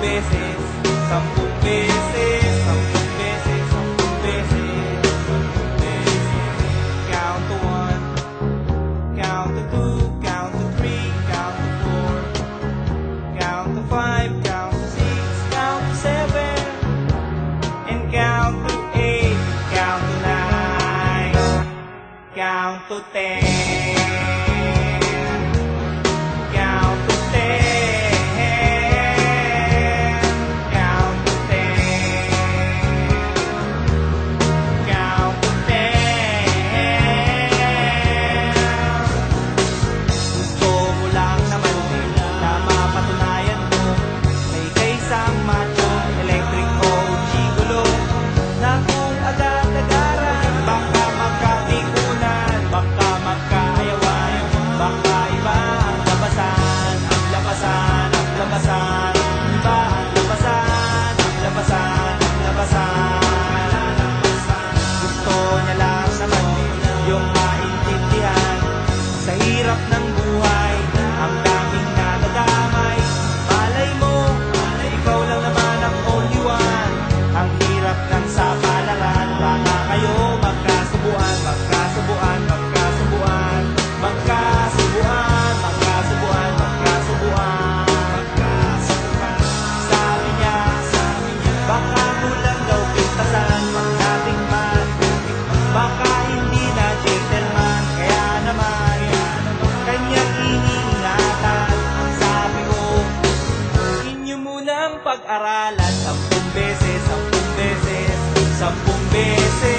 veces, sampung veces, sampung veces, sampung veces, sampung veces. Count to one, count to two, count to three, count to four, count to five, count to six, count seven, and count to eight, count to nine, count to ten. ng pag-aralan Sampung beses, sampung beses, sampung beses.